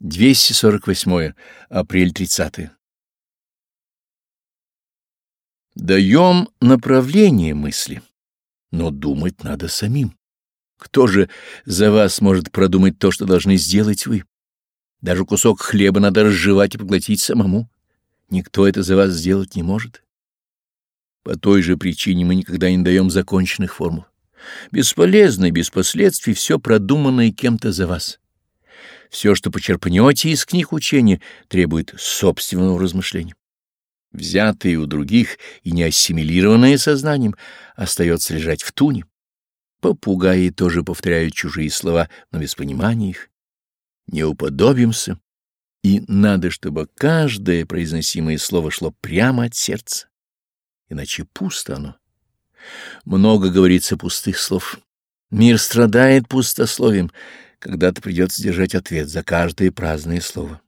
248. Апрель 30. Даем направление мысли, но думать надо самим. Кто же за вас может продумать то, что должны сделать вы? Даже кусок хлеба надо разжевать и поглотить самому. Никто это за вас сделать не может. По той же причине мы никогда не даем законченных формул. Бесполезно и без последствий все продуманное кем-то за вас. Все, что почерпнете из книг учения, требует собственного размышления. Взятое у других и не ассимилированное сознанием остается лежать в туне. Попугаи тоже повторяют чужие слова, но без понимания их. Не уподобимся, и надо, чтобы каждое произносимое слово шло прямо от сердца, иначе пусто оно. Много говорится пустых слов. Мир страдает пустословием, когда-то придется держать ответ за каждое праздное слово.